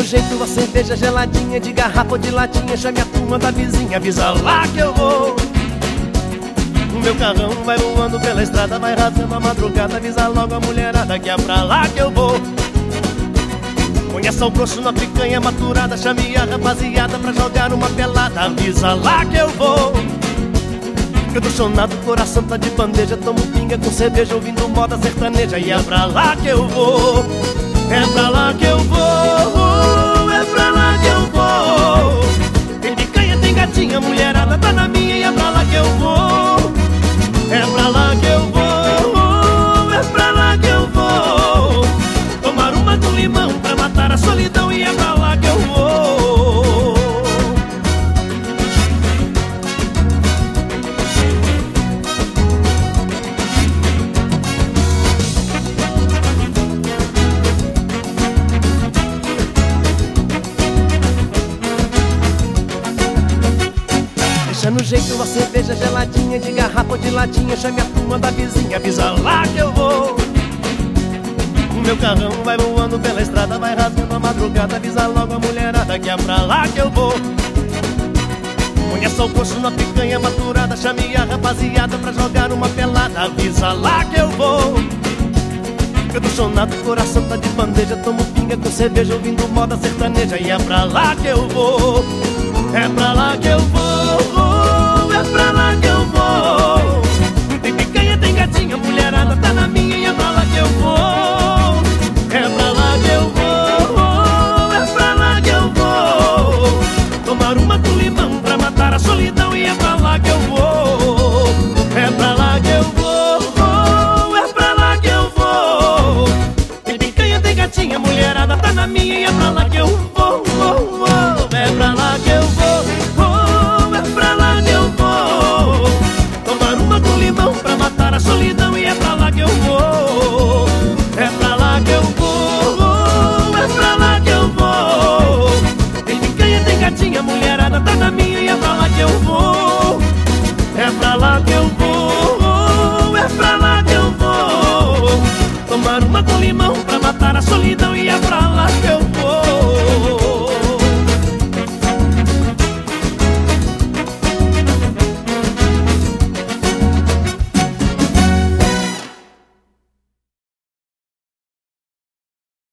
jeito a cerveja geladinha De garrafa ou de latinha Chame a turma da vizinha Avisa lá que eu vou. O meu carrão vai voando pela estrada Vai rasgando a madrugada Avisa logo a mulherada Que é pra lá que eu vou. Conheça o grosso na picanha maturada Chame a rapaziada pra jogar uma pelada Avisa lá que eu vou. Eu tô chonado, coração tá de bandeja Tomo pinga com cerveja, ouvindo moda sertaneja E é pra lá que eu vou. É pra lá No jeito a cerveja geladinha De garrafa ou de latinha Chame a turma da vizinha Avisa lá que eu vou. O meu carrão vai voando pela estrada Vai rasgando a madrugada Avisa logo a mulherada Que é pra lá que eu vou. Conheça o coxo na picanha maturada Chame a rapaziada pra jogar uma pelada Avisa lá que eu vou. Eu tô chonado, coração tá de bandeja Tomo pinga com cerveja, ouvindo moda sertaneja E é pra lá que eu vou que eu vou, vou, vou. É pra lá que eu vou, vou. É pra lá que eu vou. Tomar uma com limão pra matar a solidão E é pra lá que eu vou. É pra lá que eu vou É pra lá que eu vou. Tem picanha, tem gatinha, mulherada tá na minha E é pra lá que eu vou. É pra lá que eu vou. É pra lá que eu vou. Tomar uma com limão pra